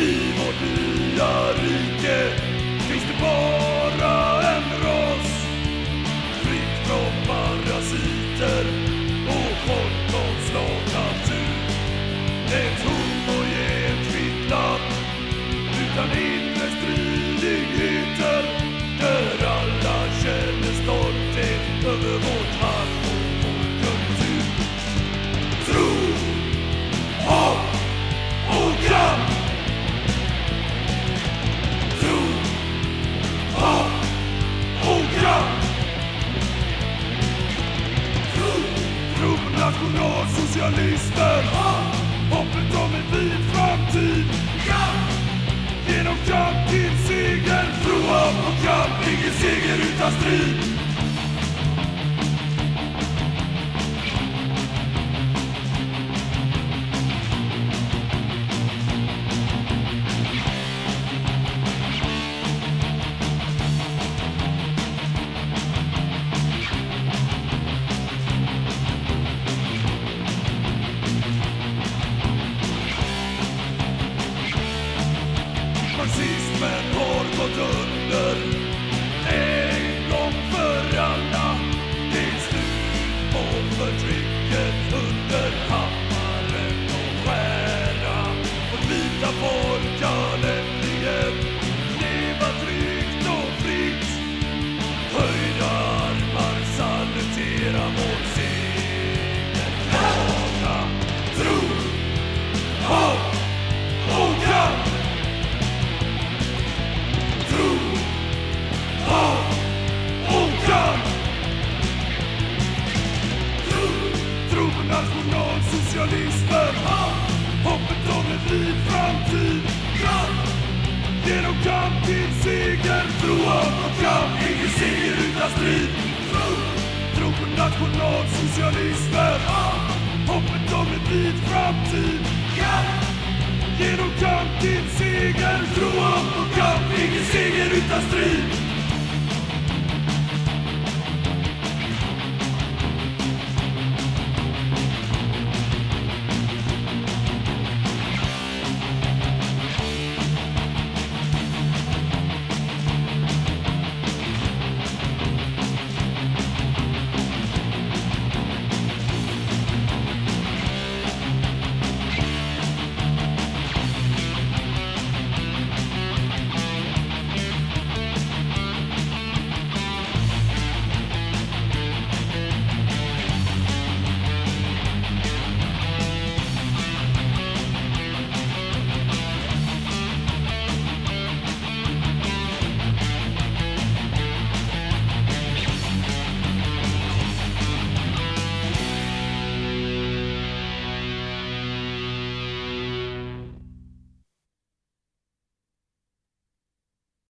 I vårt nya rike. Finns det bara en ras Fritt från parasiter och folkavslag natur Ett homogent fritt land utan inre stridighet nationalsocialismen Hoppet om en vit framtid. Genom kamp till seger. Tro, hopp och kamp Ingen seger utan strid. Gått en gång för alla. Det är slut på förtrycket under hammaren och skära och vita folk optimismen hand Hoppet om en ny framtid Grann. Genom kamp till seger Tro om och kamp Ingen seger utan strid. Tro Tro på nationalsocialismen hand Hoppet om en ny framtid Grann. Genom kamp till seger Tro om och kamp Ingen seger utan strid.